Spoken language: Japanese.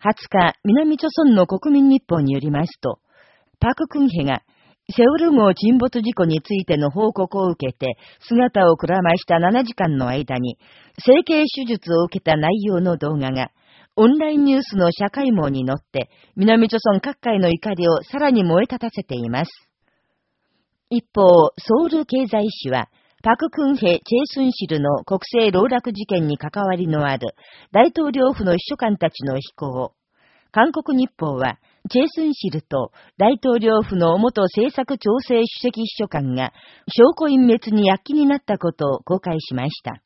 20日、南朝村の国民日報によりますと、パククンヘが、セウル号沈没事故についての報告を受けて、姿をくらました7時間の間に、整形手術を受けた内容の動画が、オンラインニュースの社会網に乗って、南朝村各界の怒りをさらに燃え立たせています。一方、ソウル経済誌は、パククンヘ・チェイスンシルの国政籠絡事件に関わりのある大統領府の秘書官たちの飛行、韓国日報は、チェイスンシルと大統領府の元政策調整主席秘書官が証拠隠滅に躍起になったことを公開しました。